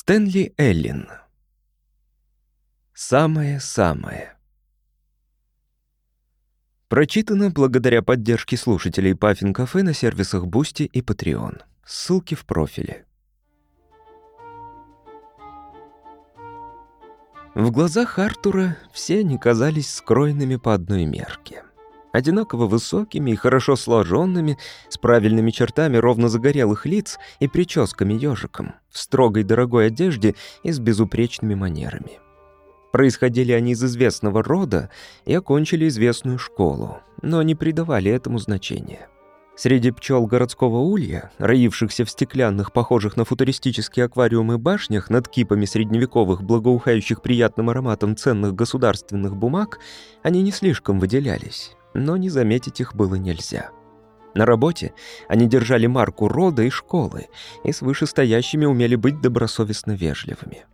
Стэнли Эллин. Самое-самое. Прочитано благодаря поддержке слушателей Puffin Cafe на сервисах Boosty и Patreon. Ссылки в профиле. В глазах Артура все они казались скроенными по одной мерке одинаково высокими и хорошо сложенными, с правильными чертами ровно загорелых лиц и прическами ежиком, в строгой дорогой одежде и с безупречными манерами. Происходили они из известного рода и окончили известную школу, но не придавали этому значения. Среди пчел городского улья, роившихся в стеклянных, похожих на футуристические аквариумы башнях над кипами средневековых, благоухающих приятным ароматом ценных государственных бумаг, они не слишком выделялись но не заметить их было нельзя. На работе они держали марку рода и школы, и с вышестоящими умели быть добросовестно вежливыми.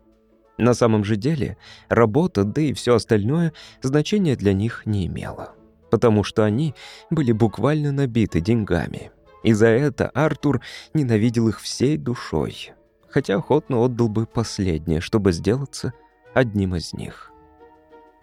На самом же деле работа, да и все остальное, значения для них не имело, потому что они были буквально набиты деньгами. И за это Артур ненавидел их всей душой, хотя охотно отдал бы последнее, чтобы сделаться одним из них.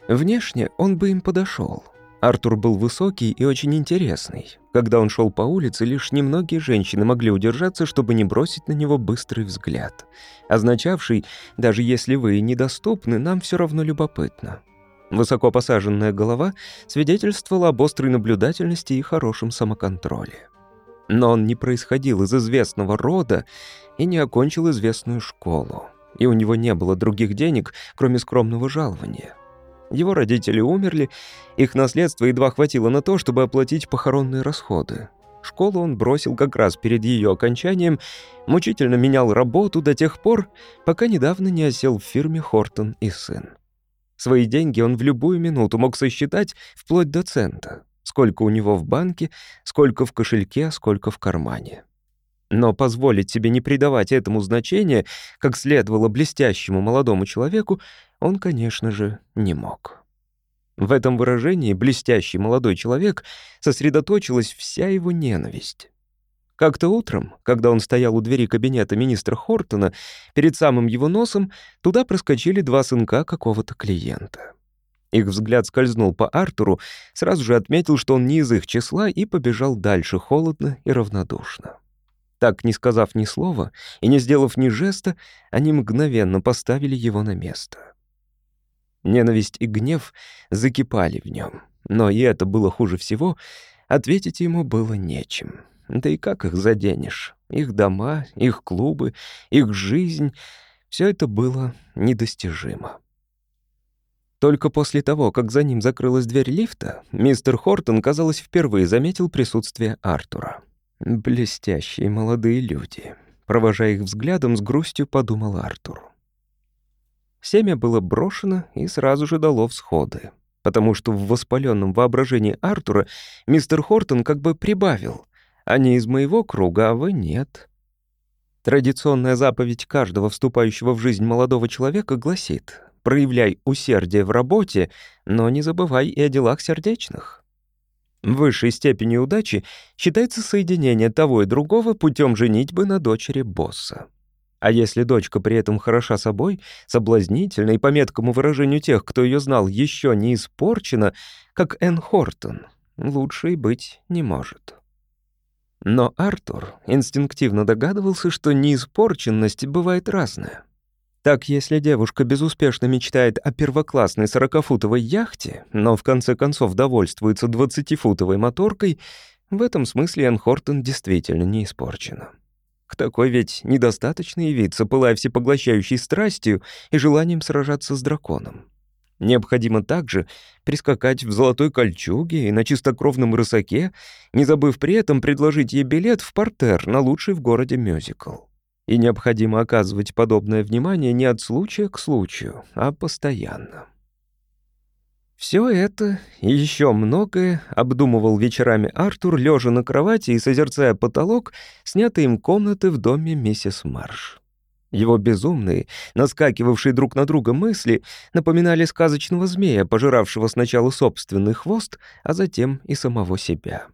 Внешне он бы им подошел, Артур был высокий и очень интересный. Когда он шел по улице, лишь немногие женщины могли удержаться, чтобы не бросить на него быстрый взгляд, означавший, даже если вы недоступны, нам все равно любопытно. Высоко посаженная голова свидетельствовала об острой наблюдательности и хорошем самоконтроле. Но он не происходил из известного рода и не окончил известную школу, и у него не было других денег, кроме скромного жалования. Его родители умерли, их наследство едва хватило на то, чтобы оплатить похоронные расходы. Школу он бросил как раз перед ее окончанием, мучительно менял работу до тех пор, пока недавно не осел в фирме «Хортон и сын». Свои деньги он в любую минуту мог сосчитать вплоть до цента. Сколько у него в банке, сколько в кошельке, сколько в кармане. Но позволить себе не придавать этому значения, как следовало блестящему молодому человеку, он, конечно же, не мог. В этом выражении «блестящий молодой человек» сосредоточилась вся его ненависть. Как-то утром, когда он стоял у двери кабинета министра Хортона, перед самым его носом туда проскочили два сынка какого-то клиента. Их взгляд скользнул по Артуру, сразу же отметил, что он не из их числа, и побежал дальше холодно и равнодушно. Так, не сказав ни слова и не сделав ни жеста, они мгновенно поставили его на место. Ненависть и гнев закипали в нем, но и это было хуже всего, ответить ему было нечем. Да и как их заденешь? Их дома, их клубы, их жизнь — все это было недостижимо. Только после того, как за ним закрылась дверь лифта, мистер Хортон, казалось, впервые заметил присутствие Артура. Блестящие молодые люди. Провожая их взглядом, с грустью подумал Артур. Семя было брошено и сразу же дало всходы, потому что в воспаленном воображении Артура мистер Хортон как бы прибавил «Они из моего круга, а вы нет». Традиционная заповедь каждого вступающего в жизнь молодого человека гласит «Проявляй усердие в работе, но не забывай и о делах сердечных». Высшей степенью удачи считается соединение того и другого путем женитьбы на дочери босса. А если дочка при этом хороша собой, соблазнительна и по меткому выражению тех, кто ее знал, еще не испорчена, как Энн Хортон, лучше и быть не может. Но Артур инстинктивно догадывался, что неиспорченность бывает разная. Так, если девушка безуспешно мечтает о первоклассной сорокафутовой яхте, но в конце концов довольствуется двадцатифутовой моторкой, в этом смысле Энн Хортон действительно не испорчена. К такой ведь недостаточно явиться, пылая всепоглощающей страстью и желанием сражаться с драконом. Необходимо также прискакать в золотой кольчуге и на чистокровном рысаке, не забыв при этом предложить ей билет в портер на лучший в городе мюзикл и необходимо оказывать подобное внимание не от случая к случаю, а постоянно. Все это и еще многое обдумывал вечерами Артур, лежа на кровати и созерцая потолок, снятый им комнаты в доме миссис Марш. Его безумные, наскакивавшие друг на друга мысли напоминали сказочного змея, пожиравшего сначала собственный хвост, а затем и самого себя.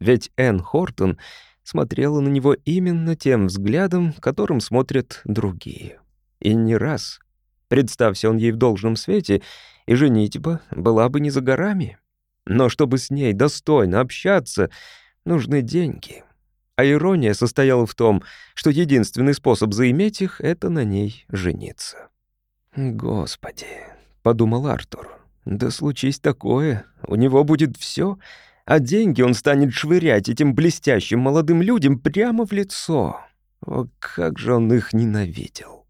Ведь Энн Хортон — смотрела на него именно тем взглядом, которым смотрят другие. И не раз. Представься он ей в должном свете, и женитьба была бы не за горами. Но чтобы с ней достойно общаться, нужны деньги. А ирония состояла в том, что единственный способ заиметь их — это на ней жениться. «Господи», — подумал Артур, — «да случись такое, у него будет все, а деньги он станет швырять этим блестящим молодым людям прямо в лицо. О, как же он их ненавидел!»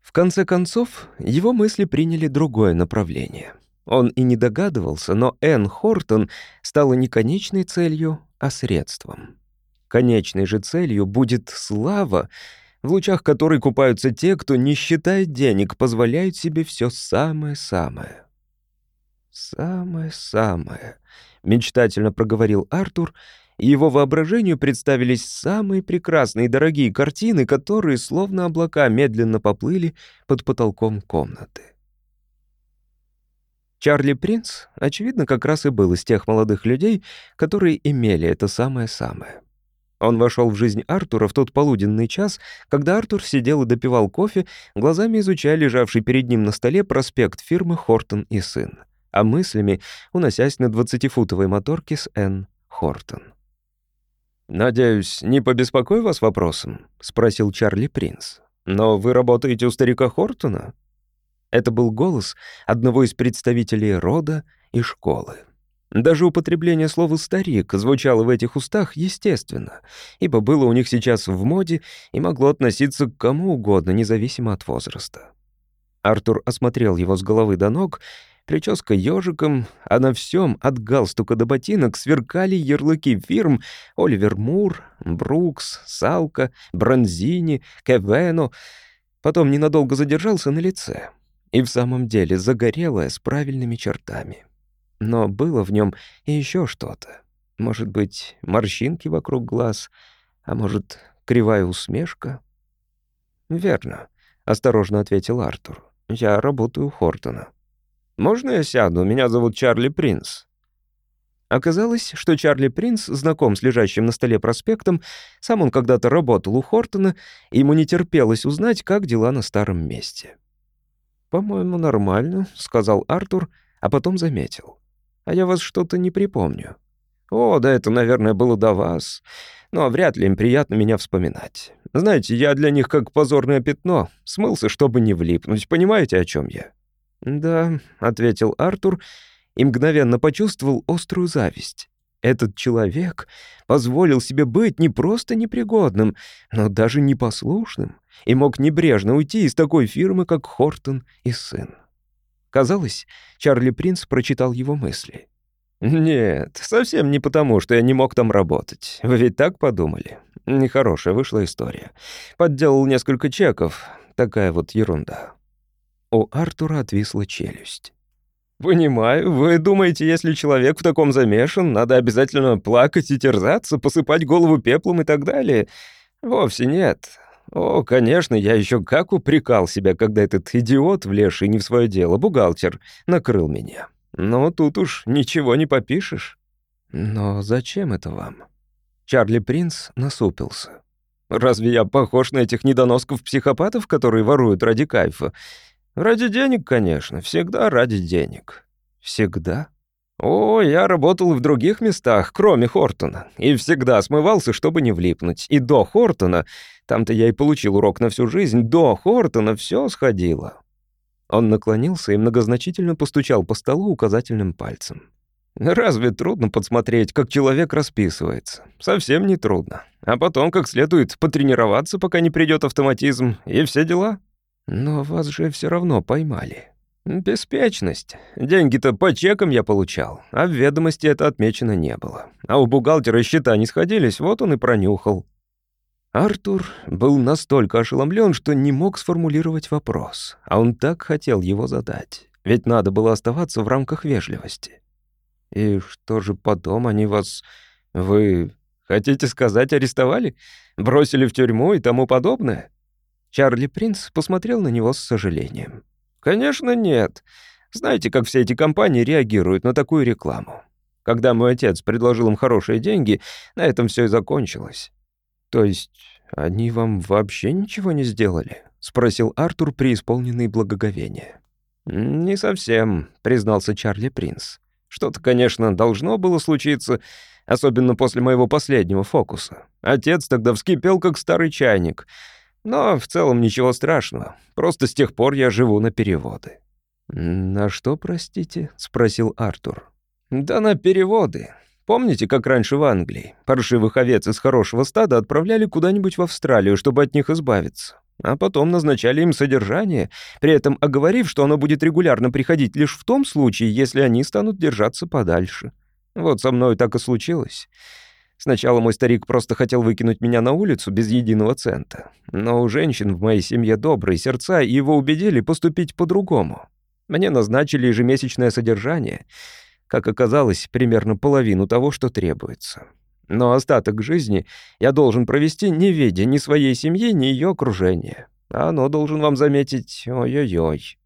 В конце концов, его мысли приняли другое направление. Он и не догадывался, но Энн Хортон стала не конечной целью, а средством. Конечной же целью будет слава, в лучах которой купаются те, кто, не считает денег, позволяют себе все самое-самое. «Самое-самое», — мечтательно проговорил Артур, и его воображению представились самые прекрасные и дорогие картины, которые, словно облака, медленно поплыли под потолком комнаты. Чарли Принц, очевидно, как раз и был из тех молодых людей, которые имели это самое-самое. Он вошел в жизнь Артура в тот полуденный час, когда Артур сидел и допивал кофе, глазами изучая лежавший перед ним на столе проспект фирмы «Хортон и сын», а мыслями уносясь на двадцатифутовой моторке с Н. Хортон. «Надеюсь, не побеспокою вас вопросом?» — спросил Чарли Принц. «Но вы работаете у старика Хортона?» Это был голос одного из представителей рода и школы. Даже употребление слова «старик» звучало в этих устах естественно, ибо было у них сейчас в моде и могло относиться к кому угодно, независимо от возраста. Артур осмотрел его с головы до ног, прическа ежиком, а на всем от галстука до ботинок сверкали ярлыки фирм «Оливер Мур», «Брукс», «Салка», «Бронзини», «Кевено». Потом ненадолго задержался на лице — и в самом деле загорелое, с правильными чертами. Но было в нем и еще что-то. Может быть, морщинки вокруг глаз, а может, кривая усмешка? «Верно», — осторожно ответил Артур. «Я работаю у Хортона». «Можно я сяду? Меня зовут Чарли Принц». Оказалось, что Чарли Принц знаком с лежащим на столе проспектом, сам он когда-то работал у Хортона, и ему не терпелось узнать, как дела на старом месте. «По-моему, нормально», — сказал Артур, а потом заметил. «А я вас что-то не припомню». «О, да это, наверное, было до вас. Но вряд ли им приятно меня вспоминать. Знаете, я для них как позорное пятно. Смылся, чтобы не влипнуть. Понимаете, о чем я?» «Да», — ответил Артур и мгновенно почувствовал острую зависть. Этот человек позволил себе быть не просто непригодным, но даже непослушным и мог небрежно уйти из такой фирмы, как Хортон и сын. Казалось, Чарли Принц прочитал его мысли. «Нет, совсем не потому, что я не мог там работать. Вы ведь так подумали? Нехорошая вышла история. Подделал несколько чеков. Такая вот ерунда». У Артура отвисла челюсть. «Понимаю. Вы думаете, если человек в таком замешан, надо обязательно плакать и терзаться, посыпать голову пеплом и так далее? Вовсе нет. О, конечно, я еще как упрекал себя, когда этот идиот, влезший не в свое дело, бухгалтер, накрыл меня. Но тут уж ничего не попишешь. Но зачем это вам? Чарли Принц насупился. Разве я похож на этих недоносков-психопатов, которые воруют ради кайфа? Ради денег, конечно, всегда ради денег. Всегда? О, я работал в других местах, кроме Хортона, и всегда смывался, чтобы не влипнуть. И до Хортона, там-то я и получил урок на всю жизнь, до Хортона все сходило. Он наклонился и многозначительно постучал по столу указательным пальцем. Разве трудно подсмотреть, как человек расписывается? Совсем не трудно. А потом, как следует, потренироваться, пока не придет автоматизм, и все дела. Но вас же все равно поймали. Беспечность. Деньги-то по чекам я получал, а в ведомости это отмечено не было. А у бухгалтера счета не сходились, вот он и пронюхал. Артур был настолько ошеломлен, что не мог сформулировать вопрос, а он так хотел его задать, ведь надо было оставаться в рамках вежливости. «И что же потом они вас... Вы хотите сказать, арестовали? Бросили в тюрьму и тому подобное?» Чарли Принц посмотрел на него с сожалением. «Конечно, нет. Знаете, как все эти компании реагируют на такую рекламу? Когда мой отец предложил им хорошие деньги, на этом все и закончилось. То есть Они вам вообще ничего не сделали?» — спросил Артур, преисполненный благоговения. «Не совсем», — признался Чарли Принц. «Что-то, конечно, должно было случиться, особенно после моего последнего фокуса. Отец тогда вскипел, как старый чайник. Но в целом ничего страшного. Просто с тех пор я живу на переводы». «На что, простите?» — спросил Артур. «Да на переводы. Помните, как раньше в Англии? Паршивых овец из хорошего стада отправляли куда-нибудь в Австралию, чтобы от них избавиться. А потом назначали им содержание, при этом оговорив, что оно будет регулярно приходить лишь в том случае, если они станут держаться подальше. Вот со мной так и случилось. Сначала мой старик просто хотел выкинуть меня на улицу без единого цента. Но у женщин в моей семье добрые сердца, и его убедили поступить по-другому. Мне назначили ежемесячное содержание — как оказалось, примерно половину того, что требуется. Но остаток жизни я должен провести, не видя ни своей семьи, ни ее окружения. А оно, должен вам заметить, ой-ой-ой.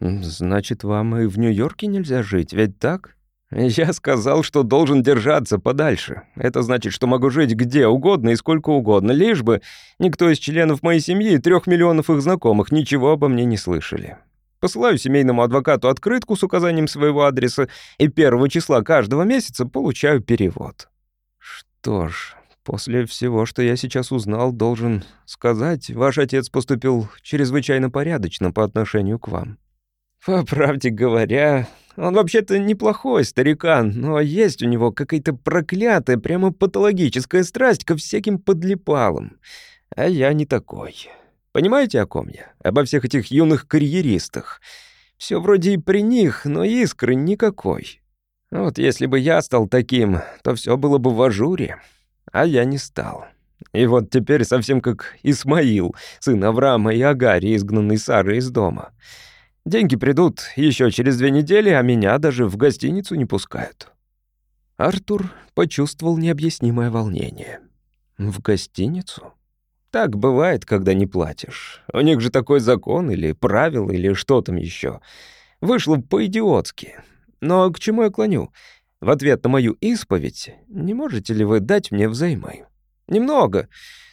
Значит, вам и в Нью-Йорке нельзя жить, ведь так? Я сказал, что должен держаться подальше. Это значит, что могу жить где угодно и сколько угодно, лишь бы никто из членов моей семьи и трех миллионов их знакомых ничего обо мне не слышали. Посылаю семейному адвокату открытку с указанием своего адреса и первого числа каждого месяца получаю перевод. Что ж, после всего, что я сейчас узнал, должен сказать, ваш отец поступил чрезвычайно порядочно по отношению к вам. По правде говоря, он вообще-то неплохой старикан, но есть у него какая-то проклятая, прямо патологическая страсть ко всяким подлипалам. А я не такой. Понимаете, о ком я? Обо всех этих юных карьеристах. Все вроде и при них, но искры никакой. Вот если бы я стал таким, то все было бы в ажуре. А я не стал. И вот теперь совсем как Исмаил, сын Авраама и Агари, изгнанный Сары из дома. Деньги придут еще через две недели, а меня даже в гостиницу не пускают. Артур почувствовал необъяснимое волнение. В гостиницу? Так бывает, когда не платишь. У них же такой закон или правило, или что там еще. Вышло по-идиотски. Но к чему я клоню? В ответ на мою исповедь, не можете ли вы дать мне взаймы? Немного.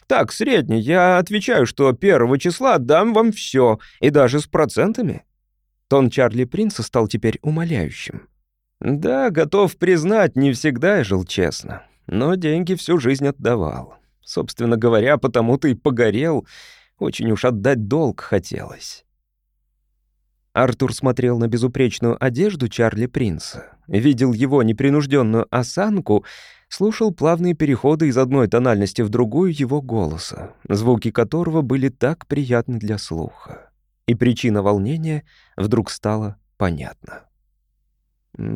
Так, средний. Я отвечаю, что первого числа дам вам все, и даже с процентами. Тон Чарли Принца стал теперь умоляющим. Да, готов признать, не всегда я жил честно, но деньги всю жизнь отдавал. Собственно говоря, потому-то и погорел. Очень уж отдать долг хотелось. Артур смотрел на безупречную одежду Чарли Принца, видел его непринужденную осанку, слушал плавные переходы из одной тональности в другую его голоса, звуки которого были так приятны для слуха. И причина волнения вдруг стала понятна.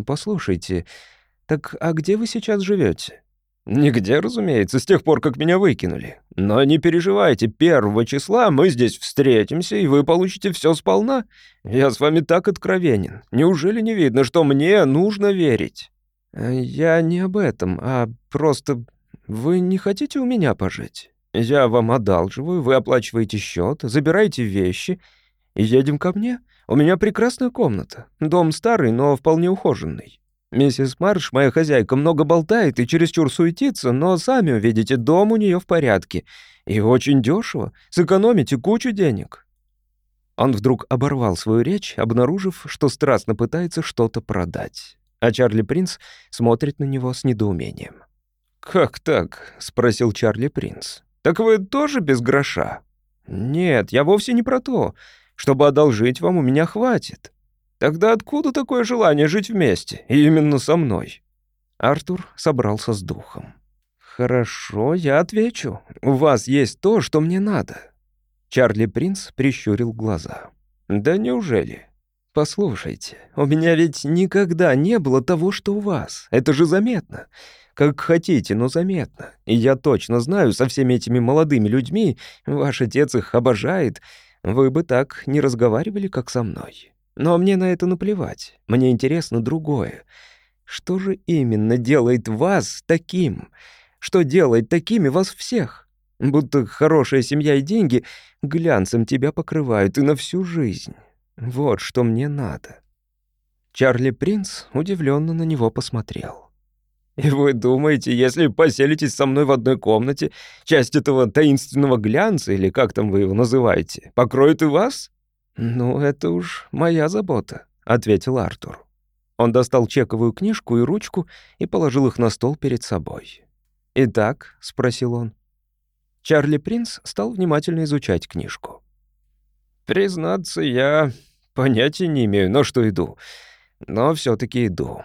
«Послушайте, так а где вы сейчас живете? «Нигде, разумеется, с тех пор, как меня выкинули. Но не переживайте, первого числа мы здесь встретимся, и вы получите все сполна. Я с вами так откровенен. Неужели не видно, что мне нужно верить?» э, «Я не об этом, а просто вы не хотите у меня пожить? Я вам одалживаю, вы оплачиваете счет, забираете вещи едем ко мне. У меня прекрасная комната. Дом старый, но вполне ухоженный. Миссис Марш, моя хозяйка, много болтает и чересчур суетится, но сами увидите, дом у нее в порядке. И очень дешево. Сэкономите кучу денег». Он вдруг оборвал свою речь, обнаружив, что страстно пытается что-то продать. А Чарли Принц смотрит на него с недоумением. «Как так?» — спросил Чарли Принц. «Так вы тоже без гроша?» «Нет, я вовсе не про то. Чтобы одолжить вам, у меня хватит». Тогда откуда такое желание жить вместе, и именно со мной? Артур собрался с духом. «Хорошо, я отвечу. У вас есть то, что мне надо». Чарли Принц прищурил глаза. «Да неужели?» «Послушайте, у меня ведь никогда не было того, что у вас. Это же заметно. Как хотите, но заметно. И я точно знаю, со всеми этими молодыми людьми, ваш отец их обожает, вы бы так не разговаривали, как со мной. Но мне на это наплевать. Мне интересно другое. Что же именно делает вас таким? Что делает такими вас всех? Будто хорошая семья и деньги глянцем тебя покрывают и на всю жизнь. Вот что мне надо. Чарли Принц удивленно на него посмотрел. И вы думаете, если поселитесь со мной в одной комнате, часть этого таинственного глянца, или как там вы его называете, покроет и вас? Ну, это уж моя забота, ответил Артур. Он достал чековую книжку и ручку и положил их на стол перед собой. «Итак?» — спросил он. Чарли Принц стал внимательно изучать книжку. «Признаться, я понятия не имею, на что иду, но все таки иду.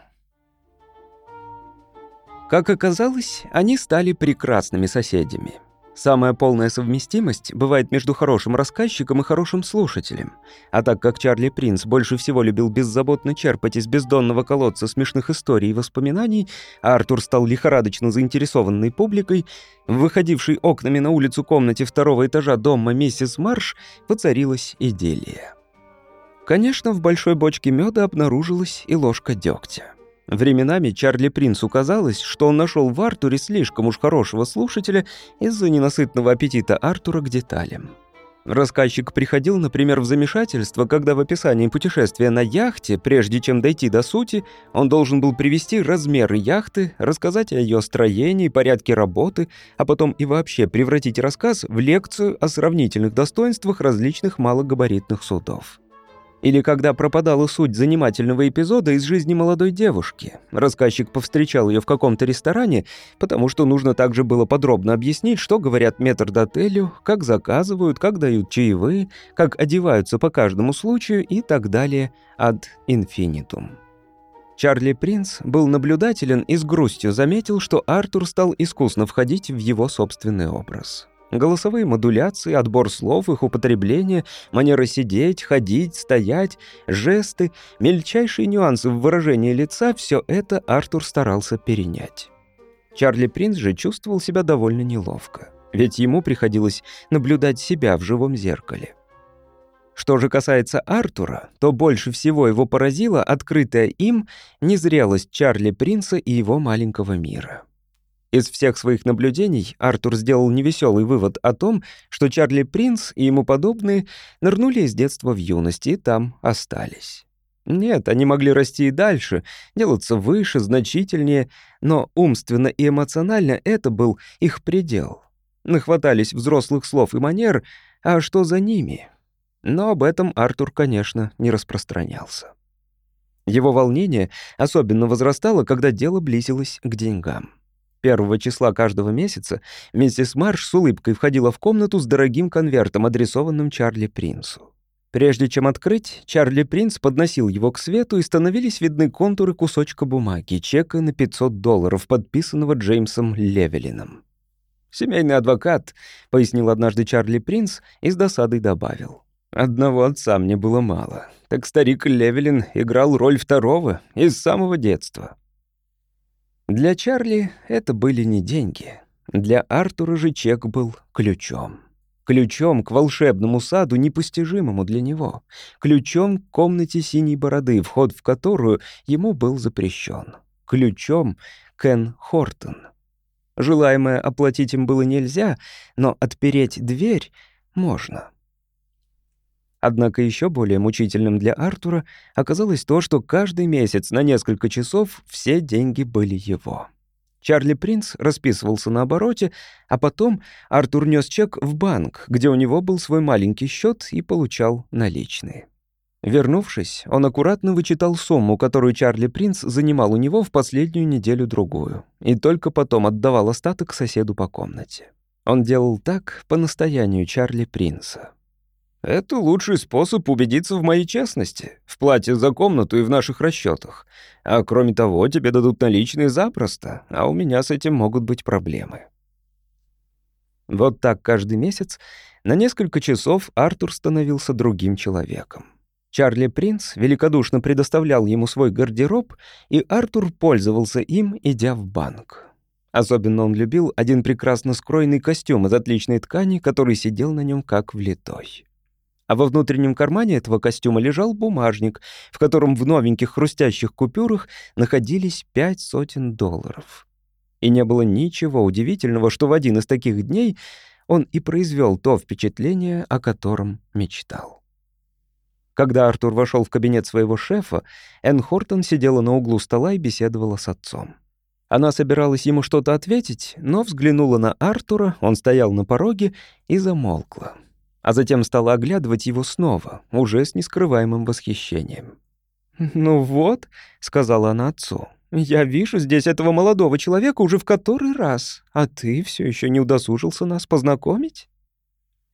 Как оказалось, они стали прекрасными соседями. Самая полная совместимость бывает между хорошим рассказчиком и хорошим слушателем. А так как Чарли Принц больше всего любил беззаботно черпать из бездонного колодца смешных историй и воспоминаний, а Артур стал лихорадочно заинтересованной публикой, в выходившей окнами на улицу комнате второго этажа дома миссис Марш воцарилась идиллия. Конечно, в большой бочке меда обнаружилась и ложка дегтя. Временами Чарли Принцу казалось, что он нашел в Артуре слишком уж хорошего слушателя из-за ненасытного аппетита Артура к деталям. Рассказчик приходил, например, в замешательство, когда в описании путешествия на яхте, прежде чем дойти до сути, он должен был привести размеры яхты, рассказать о ее строении, порядке работы, а потом и вообще превратить рассказ в лекцию о сравнительных достоинствах различных малогабаритных судов. Или когда пропадала суть занимательного эпизода из жизни молодой девушки. Рассказчик повстречал ее в каком-то ресторане, потому что нужно также было подробно объяснить, что говорят метрдотелю, как заказывают, как дают чаевые, как одеваются по каждому случаю и так далее ad infinitum. Чарли Принц был наблюдателен и с грустью заметил, что Артур стал искусно входить в его собственный образ. Голосовые модуляции, отбор слов, их употребление, манера сидеть, ходить, стоять, жесты, мельчайшие нюансы в выражении лица — все это Артур старался перенять. Чарли Принц же чувствовал себя довольно неловко, ведь ему приходилось наблюдать себя в живом зеркале. Что же касается Артура, то больше всего его поразила открытая им незрелость Чарли Принца и его маленького мира. Из всех своих наблюдений Артур сделал невеселый вывод о том, что Чарли Принц и ему подобные нырнули из детства в юности и там остались. Нет, они могли расти и дальше, делаться выше, значительнее, но умственно и эмоционально это был их предел. Нахватались взрослых слов и манер, а что за ними? Но об этом Артур, конечно, не распространялся. Его волнение особенно возрастало, когда дело близилось к деньгам. Первого числа каждого месяца миссис Марш с улыбкой входила в комнату с дорогим конвертом, адресованным Чарли Принцу. Прежде чем открыть, Чарли Принц подносил его к свету, и становились видны контуры кусочка бумаги, чека на 500 долларов, подписанного Джеймсом Левелином. «Семейный адвокат», — пояснил однажды Чарли Принц и с досадой добавил. «Одного отца мне было мало. Так старик Левелин играл роль второго из самого детства». Для Чарли это были не деньги. Для Артура же чек был ключом. Ключом к волшебному саду, непостижимому для него. Ключом к комнате синей бороды, вход в которую ему был запрещен. Ключом Кен Хортон. Желаемое оплатить им было нельзя, но отпереть дверь можно. Однако еще более мучительным для Артура оказалось то, что каждый месяц на несколько часов все деньги были его. Чарли Принц расписывался на обороте, а потом Артур нес чек в банк, где у него был свой маленький счет и получал наличные. Вернувшись, он аккуратно вычитал сумму, которую Чарли Принц занимал у него в последнюю неделю-другую, и только потом отдавал остаток соседу по комнате. Он делал так по настоянию Чарли Принца. Это лучший способ убедиться в моей честности, в плате за комнату и в наших расчетах. А кроме того, тебе дадут наличные запросто, а у меня с этим могут быть проблемы. Вот так каждый месяц на несколько часов Артур становился другим человеком. Чарли Принц великодушно предоставлял ему свой гардероб, и Артур пользовался им, идя в банк. Особенно он любил один прекрасно скроенный костюм из отличной ткани, который сидел на нем как влитой а во внутреннем кармане этого костюма лежал бумажник, в котором в новеньких хрустящих купюрах находились пять сотен долларов. И не было ничего удивительного, что в один из таких дней он и произвел то впечатление, о котором мечтал. Когда Артур вошел в кабинет своего шефа, Энн Хортон сидела на углу стола и беседовала с отцом. Она собиралась ему что-то ответить, но взглянула на Артура, он стоял на пороге и замолкла. А затем стала оглядывать его снова, уже с нескрываемым восхищением. «Ну вот», — сказала она отцу, — «я вижу здесь этого молодого человека уже в который раз, а ты все еще не удосужился нас познакомить?»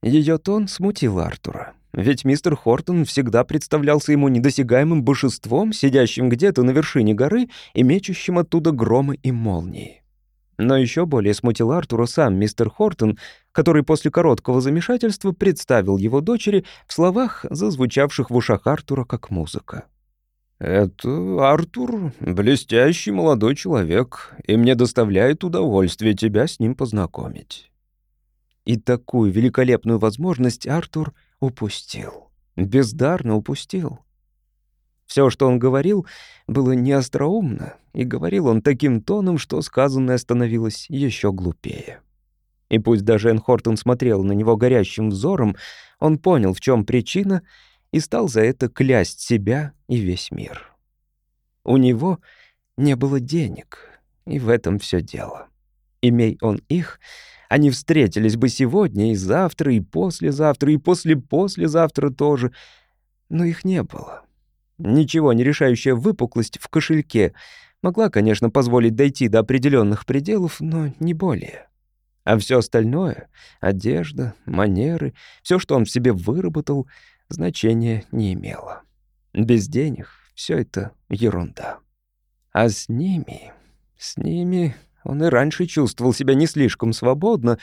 Ее тон смутил Артура. Ведь мистер Хортон всегда представлялся ему недосягаемым божеством, сидящим где-то на вершине горы и мечущим оттуда громы и молнии. Но еще более смутил Артура сам мистер Хортон, который после короткого замешательства представил его дочери в словах, зазвучавших в ушах Артура как музыка. «Это Артур, блестящий молодой человек, и мне доставляет удовольствие тебя с ним познакомить». И такую великолепную возможность Артур упустил. Бездарно упустил. Все, что он говорил, было неостроумно, и говорил он таким тоном, что сказанное становилось еще глупее. И пусть даже Энн Хортон смотрел на него горящим взором, он понял, в чем причина, и стал за это клясть себя и весь мир. У него не было денег, и в этом все дело. Имей он их — они встретились бы сегодня и завтра, и послезавтра, и после-послезавтра тоже. Но их не было. Ничего не решающая выпуклость в кошельке могла, конечно, позволить дойти до определенных пределов, но не более. А все остальное — одежда, манеры, все, что он в себе выработал, значения не имело. Без денег все это ерунда. А с ними, с ними он и раньше чувствовал себя не слишком свободно,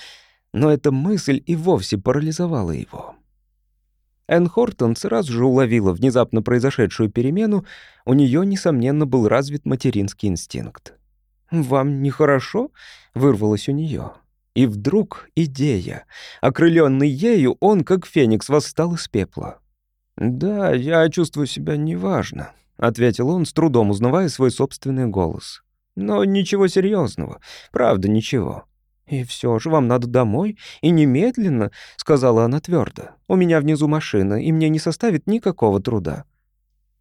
но эта мысль и вовсе парализовала его. Энн Хортон сразу же уловила внезапно произошедшую перемену, у нее, несомненно, был развит материнский инстинкт. «Вам нехорошо?» — вырвалось у нее. И вдруг идея. Окрыленный ею, он, как феникс, восстал из пепла. «Да, я чувствую себя неважно», — ответил он, с трудом узнавая свой собственный голос. Но ничего серьезного, правда, ничего. «И все же вам надо домой, и немедленно», — сказала она твердо. «У меня внизу машина, и мне не составит никакого труда».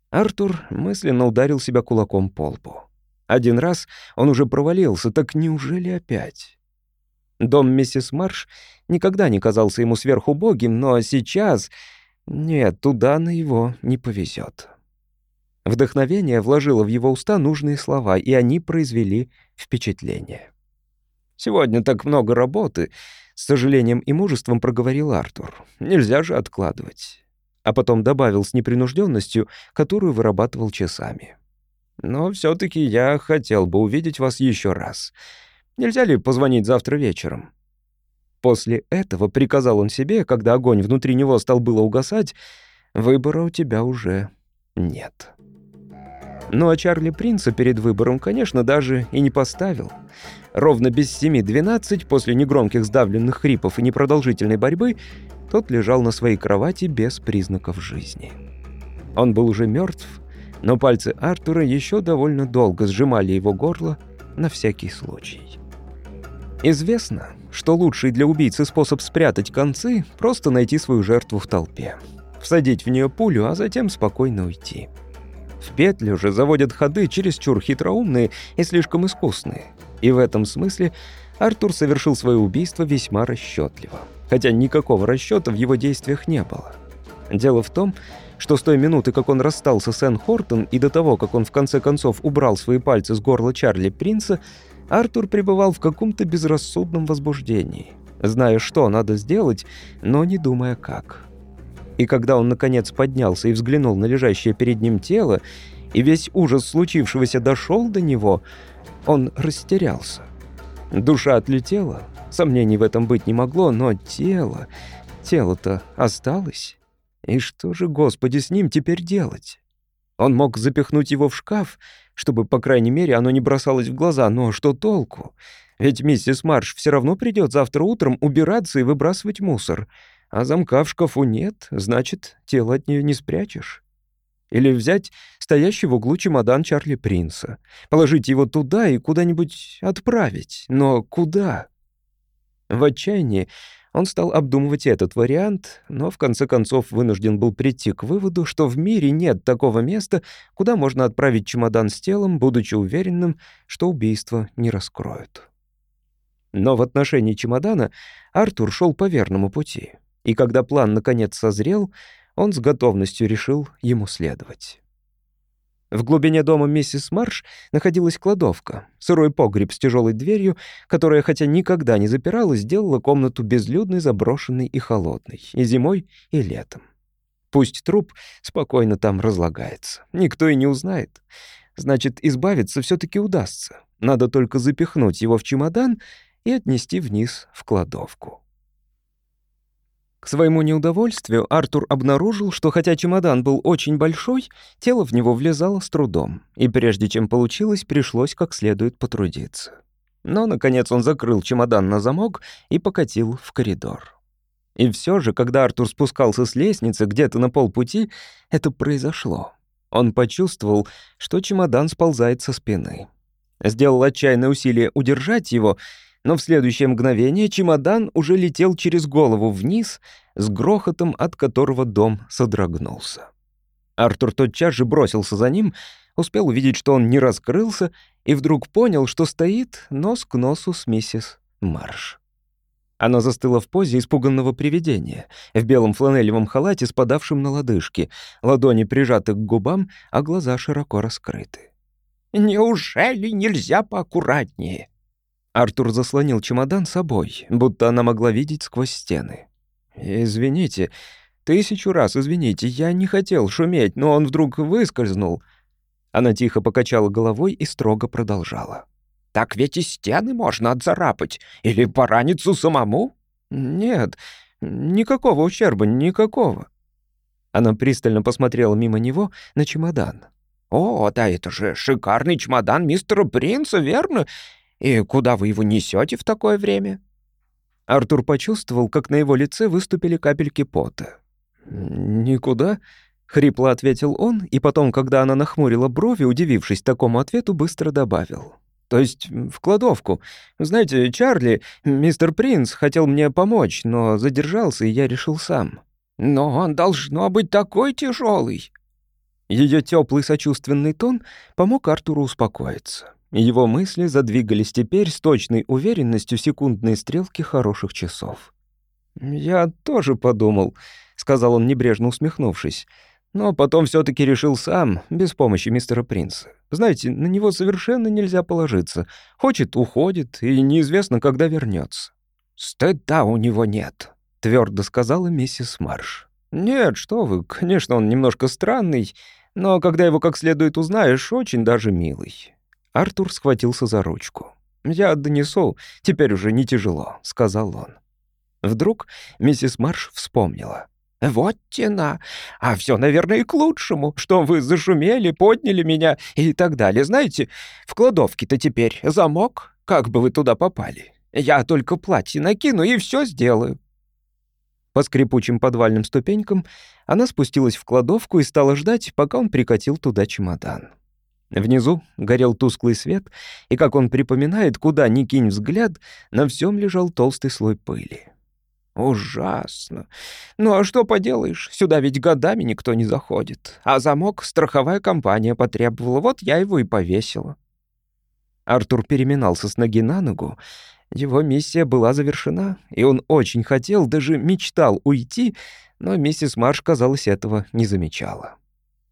Артур мысленно ударил себя кулаком по лбу. Один раз он уже провалился, так неужели опять? Дом миссис Марш никогда не казался ему сверхубогим, но сейчас... Нет, туда на его не повезет. Вдохновение вложило в его уста нужные слова, и они произвели впечатление. «Сегодня так много работы», — с сожалением и мужеством проговорил Артур. «Нельзя же откладывать». А потом добавил с непринужденностью, которую вырабатывал часами. «Но все таки я хотел бы увидеть вас еще раз. Нельзя ли позвонить завтра вечером?» После этого приказал он себе, когда огонь внутри него стал было угасать, «Выбора у тебя уже нет». Ну а Чарли Принца перед выбором, конечно, даже и не поставил. Ровно без семи двенадцать, после негромких сдавленных хрипов и непродолжительной борьбы, тот лежал на своей кровати без признаков жизни. Он был уже мертв, но пальцы Артура еще довольно долго сжимали его горло на всякий случай. Известно, что лучший для убийцы способ спрятать концы — просто найти свою жертву в толпе. Всадить в нее пулю, а затем спокойно уйти. В петлю же заводят ходы чересчур хитроумные и слишком искусные. И в этом смысле Артур совершил свое убийство весьма расчетливо. Хотя никакого расчета в его действиях не было. Дело в том, что с той минуты, как он расстался с Энн Хортон, и до того, как он в конце концов убрал свои пальцы с горла Чарли Принца, Артур пребывал в каком-то безрассудном возбуждении, зная, что надо сделать, но не думая как. И когда он, наконец, поднялся и взглянул на лежащее перед ним тело, и весь ужас случившегося дошел до него, он растерялся. Душа отлетела, сомнений в этом быть не могло, но тело... Тело-то осталось. И что же, Господи, с ним теперь делать? Он мог запихнуть его в шкаф, чтобы, по крайней мере, оно не бросалось в глаза, но что толку? Ведь миссис Марш все равно придет завтра утром убираться и выбрасывать мусор — а замка в шкафу нет, значит, тело от нее не спрячешь. Или взять стоящий в углу чемодан Чарли Принца, положить его туда и куда-нибудь отправить. Но куда? В отчаянии Он стал обдумывать этот вариант, но в конце концов вынужден был прийти к выводу, что в мире нет такого места, куда можно отправить чемодан с телом, будучи уверенным, что убийство не раскроют. Но в отношении чемодана Артур шел по верному пути, и когда план наконец созрел, он с готовностью решил ему следовать. В глубине дома миссис Марш находилась кладовка, сырой погреб с тяжелой дверью, которая, хотя никогда не запиралась, сделала комнату безлюдной, заброшенной и холодной, и зимой, и летом. Пусть труп спокойно там разлагается. Никто и не узнает. Значит, избавиться все таки удастся. Надо только запихнуть его в чемодан и отнести вниз в кладовку. К своему неудовольствию Артур обнаружил, что хотя чемодан был очень большой, тело в него влезало с трудом, и прежде чем получилось, пришлось как следует потрудиться. Но, наконец, он закрыл чемодан на замок и покатил в коридор. И все же, когда Артур спускался с лестницы где-то на полпути, это произошло. Он почувствовал, что чемодан сползает со спины. Сделал отчаянное усилие удержать его — но в следующее мгновение чемодан уже летел через голову вниз, с грохотом от которого дом содрогнулся. Артур тотчас же бросился за ним, успел увидеть, что он не раскрылся, и вдруг понял, что стоит нос к носу с миссис Марш. Она застыла в позе испуганного привидения, в белом фланелевом халате, спадавшем на лодыжки, ладони прижаты к губам, а глаза широко раскрыты. «Неужели нельзя поаккуратнее?» Артур заслонил чемодан собой, будто она могла видеть сквозь стены. «Извините, тысячу раз извините, я не хотел шуметь, но он вдруг выскользнул». Она тихо покачала головой и строго продолжала. «Так ведь и стены можно отцарапать, или пораниться самому?» «Нет, никакого ущерба, никакого». Она пристально посмотрела мимо него на чемодан. «О, да это же шикарный чемодан мистера Принца, верно? «И куда вы его несете в такое время?» Артур почувствовал, как на его лице выступили капельки пота. «Никуда», — хрипло ответил он, и потом, когда она нахмурила брови, удивившись такому ответу, быстро добавил. «То есть в кладовку. Знаете, Чарли, мистер Принц, хотел мне помочь, но задержался, и я решил сам». «Но он должно быть такой тяжелый. Ее теплый сочувственный тон помог Артуру успокоиться. Его мысли задвигались теперь с точной уверенностью секундной стрелки хороших часов. «Я тоже подумал», — сказал он, небрежно усмехнувшись. «Но потом все таки решил сам, без помощи мистера Принца. Знаете, на него совершенно нельзя положиться. Хочет — уходит, и неизвестно, когда вернется. «Стыда у него нет», — твердо сказала миссис Марш. «Нет, что вы, конечно, он немножко странный, но когда его как следует узнаешь, очень даже милый. Артур схватился за ручку. «Я донесу, теперь уже не тяжело», — сказал он. Вдруг миссис Марш вспомнила. «Вот тена. А все, наверное, и к лучшему, что вы зашумели, подняли меня и так далее. Знаете, в кладовке-то теперь замок. Как бы вы туда попали? Я только платье накину и все сделаю». По скрипучим подвальным ступенькам она спустилась в кладовку и стала ждать, пока он прикатил туда чемодан. Внизу горел тусклый свет, и, как он припоминает, куда ни кинь взгляд, на всем лежал толстый слой пыли. Ужасно. Ну а что поделаешь, сюда ведь годами никто не заходит. А замок страховая компания потребовала, вот я его и повесила. Артур переминался с ноги на ногу. Его миссия была завершена, и он очень хотел, даже мечтал уйти, но миссис Марш, казалось, этого не замечала.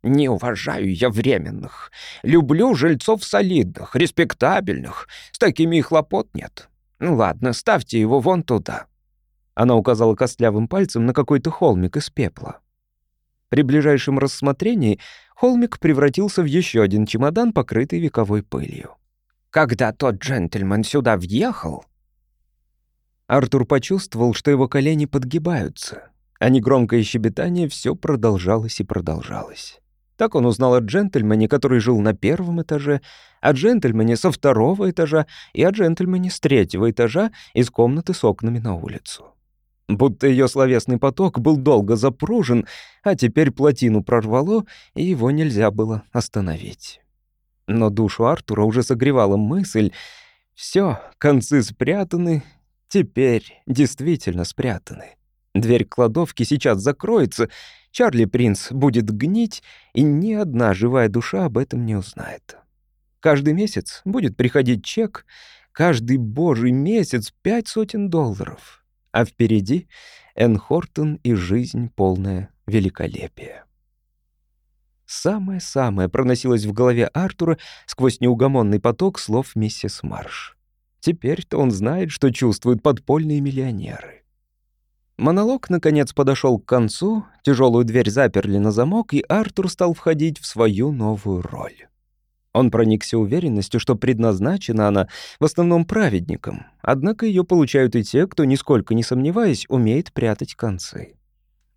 Не уважаю я временных. Люблю жильцов солидных, респектабельных. С такими и хлопот нет. Ну ладно, ставьте его вон туда». Она указала костлявым пальцем на какой-то холмик из пепла. При ближайшем рассмотрении холмик превратился в еще один чемодан, покрытый вековой пылью. «Когда тот джентльмен сюда въехал...» Артур почувствовал, что его колени подгибаются, а негромкое щебетание все продолжалось и продолжалось. Так он узнал о джентльмене, который жил на первом этаже, о джентльмене со второго этажа и о джентльмене с третьего этажа из комнаты с окнами на улицу. Будто ее словесный поток был долго запружен, а теперь плотину прорвало, и его нельзя было остановить. Но душу Артура уже согревала мысль «Все, концы спрятаны, теперь действительно спрятаны. Дверь кладовки сейчас закроется, Чарли Принц будет гнить, и ни одна живая душа об этом не узнает. Каждый месяц будет приходить чек, каждый божий месяц пять сотен долларов. А впереди Энн Хортон и жизнь полная великолепия. Самое-самое проносилось в голове Артура сквозь неугомонный поток слов миссис Марш. Теперь-то он знает, что чувствуют подпольные миллионеры. Монолог, наконец, подошел к концу, тяжелую дверь заперли на замок, и Артур стал входить в свою новую роль. Он проникся уверенностью, что предназначена она в основном праведникам, однако ее получают и те, кто, нисколько не сомневаясь, умеет прятать концы.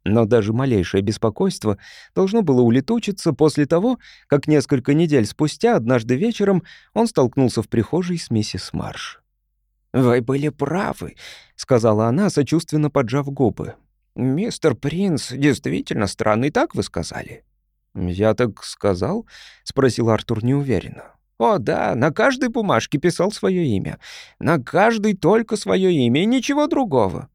Но даже малейшее беспокойство должно было улетучиться после того, как несколько недель спустя, однажды вечером, он столкнулся в прихожей с миссис Марш. «Вы были правы», — сказала она, сочувственно поджав губы. «Мистер Принц действительно странный, так вы сказали?» «Я так сказал?» — спросил Артур неуверенно. «О, да, на каждой бумажке писал свое имя. На каждой только свое имя и ничего другого».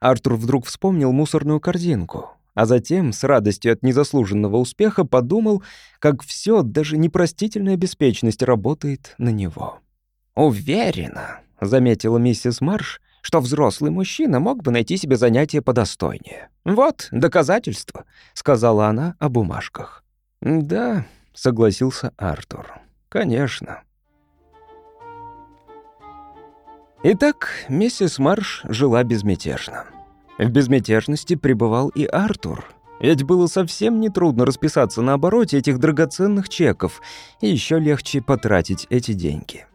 Артур вдруг вспомнил мусорную корзинку, а затем, с радостью от незаслуженного успеха, подумал, как все, даже непростительная беспечность работает на него. «Уверена», — заметила миссис Марш, что взрослый мужчина мог бы найти себе занятие подостойнее. «Вот доказательство», — сказала она о бумажках. «Да», — согласился Артур. «Конечно». Итак, миссис Марш жила безмятежно. В безмятежности пребывал и Артур. Ведь было совсем нетрудно расписаться на обороте этих драгоценных чеков, и еще легче потратить эти деньги.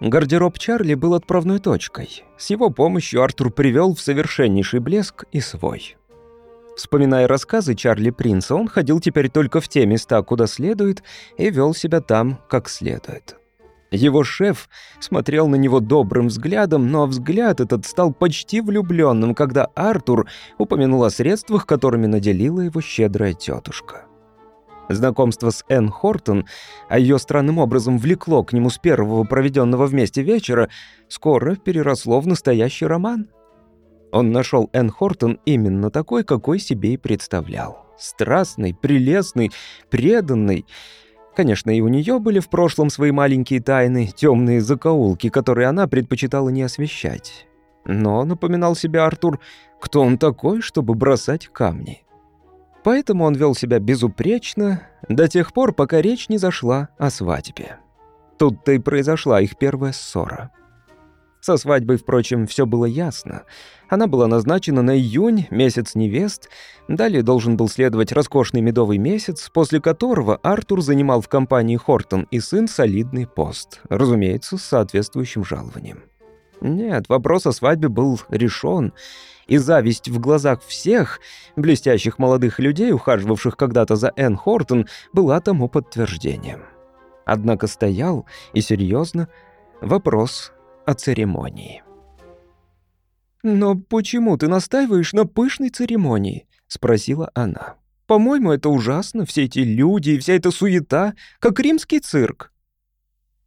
Гардероб Чарли был отправной точкой. С его помощью Артур привел в совершеннейший блеск и свой. Вспоминая рассказы Чарли Принца, он ходил теперь только в те места, куда следует, и вел себя там, как следует. Его шеф смотрел на него добрым взглядом, но взгляд этот стал почти влюбленным, когда Артур упомянул о средствах, которыми наделила его щедрая тетушка. Знакомство с Энн Хортон, а ее странным образом влекло к нему с первого проведенного вместе вечера, скоро переросло в настоящий роман. Он нашел Энн Хортон именно такой, какой себе и представлял. Страстный, прелестный, преданный. Конечно, и у нее были в прошлом свои маленькие тайны, темные закоулки, которые она предпочитала не освещать. Но, напоминал себе Артур, кто он такой, чтобы бросать камни? Поэтому он вел себя безупречно до тех пор, пока речь не зашла о свадьбе. Тут-то и произошла их первая ссора. Со свадьбой, впрочем, все было ясно. Она была назначена на июнь, месяц невест. Далее должен был следовать роскошный медовый месяц, после которого Артур занимал в компании Хортон и сын солидный пост, разумеется, с соответствующим жалованием. Нет, вопрос о свадьбе был решен, и зависть в глазах всех блестящих молодых людей, ухаживавших когда-то за Энн Хортон, была тому подтверждением. Однако стоял, и серьезно, вопрос о церемонии. «Но почему ты настаиваешь на пышной церемонии?» — спросила она. «По-моему, это ужасно, все эти люди и вся эта суета, как римский цирк».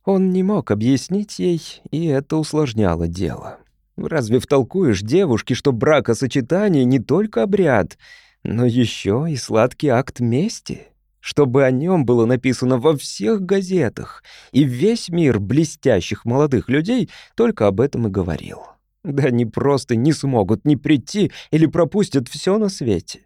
Он не мог объяснить ей, и это усложняло дело. Разве втолкуешь девушке, что бракосочетание не только обряд, но еще и сладкий акт мести? Чтобы о нем было написано во всех газетах, и весь мир блестящих молодых людей только об этом и говорил. Да они просто не смогут не прийти или пропустят все на свете.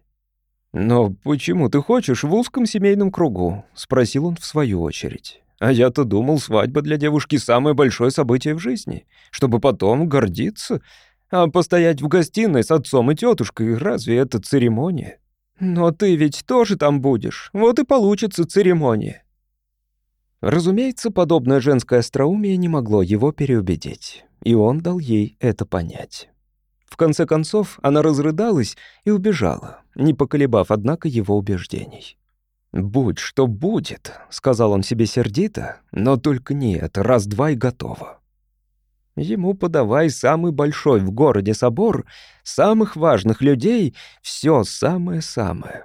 «Но почему ты хочешь в узком семейном кругу?» — спросил он в свою очередь. А я-то думал, свадьба для девушки — самое большое событие в жизни, чтобы потом гордиться. А постоять в гостиной с отцом и тетушкой — разве это церемония? Но ты ведь тоже там будешь, вот и получится церемония. Разумеется, подобное женское остроумие не могло его переубедить, и он дал ей это понять. В конце концов, она разрыдалась и убежала, не поколебав, однако, его убеждений. «Будь что будет», — сказал он себе сердито, «но только не это, раз-два и готово». Ему подавай самый большой в городе собор, самых важных людей, все самое-самое.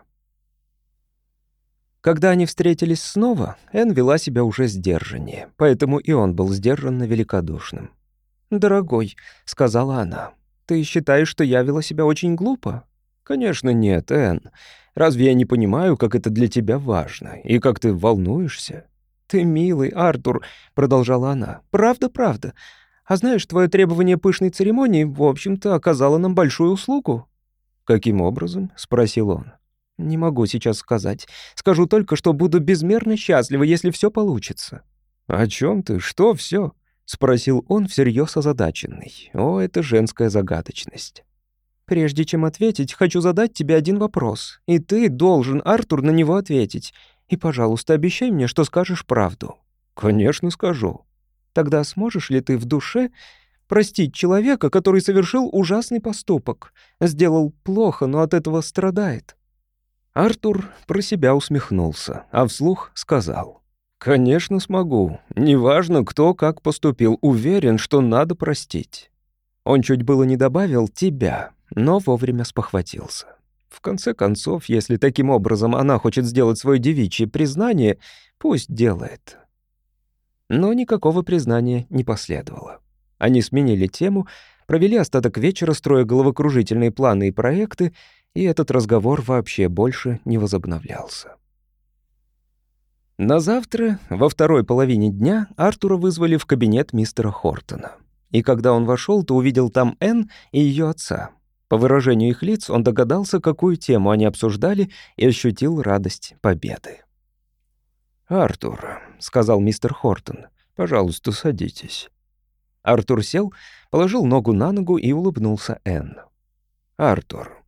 Когда они встретились снова, Эн вела себя уже сдержаннее, поэтому и он был сдержанно великодушным. «Дорогой», — сказала она, — «ты считаешь, что я вела себя очень глупо?» «Конечно нет, Энн. Разве я не понимаю, как это для тебя важно, и как ты волнуешься?» «Ты милый, Артур», — продолжала она. «Правда, правда. А знаешь, твое требование пышной церемонии, в общем-то, оказало нам большую услугу». «Каким образом?» — спросил он. «Не могу сейчас сказать. Скажу только, что буду безмерно счастлива, если все получится». «О чем ты? Что все? спросил он всерьез озадаченный. О, это женская загадочность. «Прежде чем ответить, хочу задать тебе один вопрос, и ты должен, Артур, на него ответить. И, пожалуйста, обещай мне, что скажешь правду». «Конечно, скажу». «Тогда сможешь ли ты в душе простить человека, который совершил ужасный поступок, сделал плохо, но от этого страдает?» Артур про себя усмехнулся, а вслух сказал. «Конечно смогу. Неважно, кто как поступил, уверен, что надо простить». Он чуть было не добавил «тебя», но вовремя спохватился. В конце концов, если таким образом она хочет сделать свое девичье признание, пусть делает. Но никакого признания не последовало. Они сменили тему, провели остаток вечера, строя головокружительные планы и проекты, и этот разговор вообще больше не возобновлялся. На завтра, во второй половине дня, Артура вызвали в кабинет мистера Хортона. И когда он вошел, то увидел там Энн и ее отца. По выражению их лиц он догадался, какую тему они обсуждали, и ощутил радость победы. «Артур», — сказал мистер Хортон, — «пожалуйста, садитесь». Артур сел, положил ногу на ногу и улыбнулся Энн. «Артур,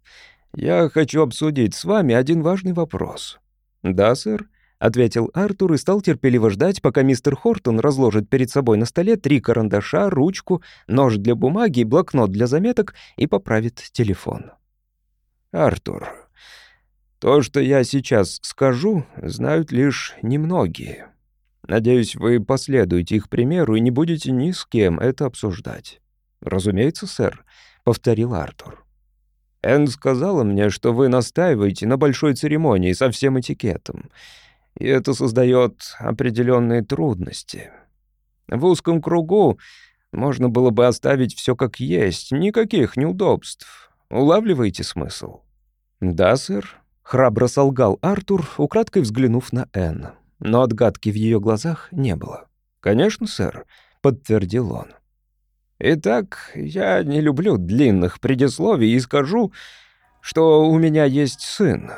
я хочу обсудить с вами один важный вопрос». «Да, сэр», — ответил Артур и стал терпеливо ждать, пока мистер Хортон разложит перед собой на столе три карандаша, ручку, нож для бумаги, блокнот для заметок и поправит телефон. «Артур, то, что я сейчас скажу, знают лишь немногие. Надеюсь, вы последуете их примеру и не будете ни с кем это обсуждать». «Разумеется, сэр», — повторил Артур. Энн сказала мне, что вы настаиваете на большой церемонии со всем этикетом и это создает определенные трудности. В узком кругу можно было бы оставить все как есть, никаких неудобств. Улавливаете смысл? «Да, сэр», — храбро солгал Артур, украдкой взглянув на Энн. Но отгадки в ее глазах не было. «Конечно, сэр», — подтвердил он. «Итак, я не люблю длинных предисловий и скажу, что у меня есть сын,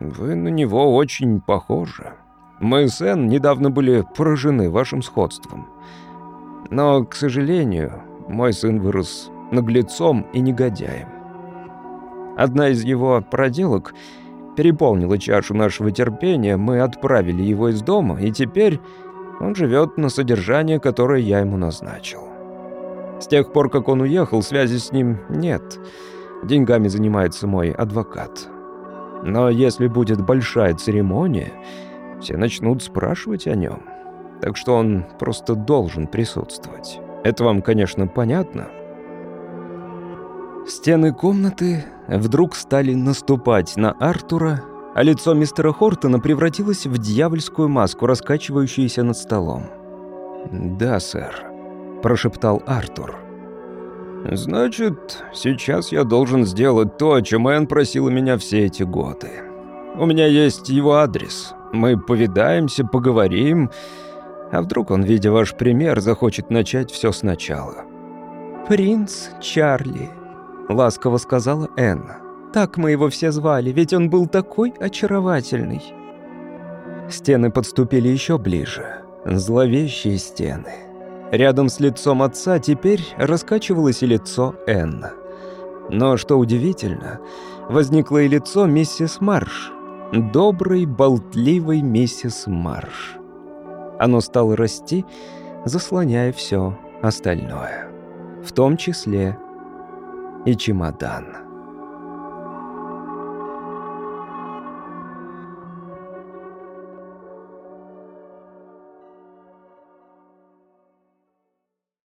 вы на него очень похожи. Мы с Энн недавно были поражены вашим сходством. Но, к сожалению, мой сын вырос наглецом и негодяем. Одна из его проделок переполнила чашу нашего терпения, мы отправили его из дома, и теперь он живет на содержание, которое я ему назначил. С тех пор, как он уехал, связи с ним нет. Деньгами занимается мой адвокат. Но если будет большая церемония, все начнут спрашивать о нем. Так что он просто должен присутствовать. Это вам, конечно, понятно? Стены комнаты вдруг стали наступать на Артура, а лицо мистера Хортона превратилось в дьявольскую маску, раскачивающуюся над столом. «Да, сэр», — прошептал Артур. «Значит, сейчас я должен сделать то, о чем Энн просила меня все эти годы. У меня есть его адрес. Мы повидаемся, поговорим. А вдруг он, видя ваш пример, захочет начать все сначала?» «Принц Чарли», — ласково сказала Энн. «Так мы его все звали, ведь он был такой очаровательный». Стены подступили еще ближе. Зловещие стены. Рядом с лицом отца теперь раскачивалось и лицо Энн. Но, что удивительно, возникло и лицо миссис Марш. Доброй, болтливой миссис Марш. Оно стало расти, заслоняя все остальное. В том числе и чемодан.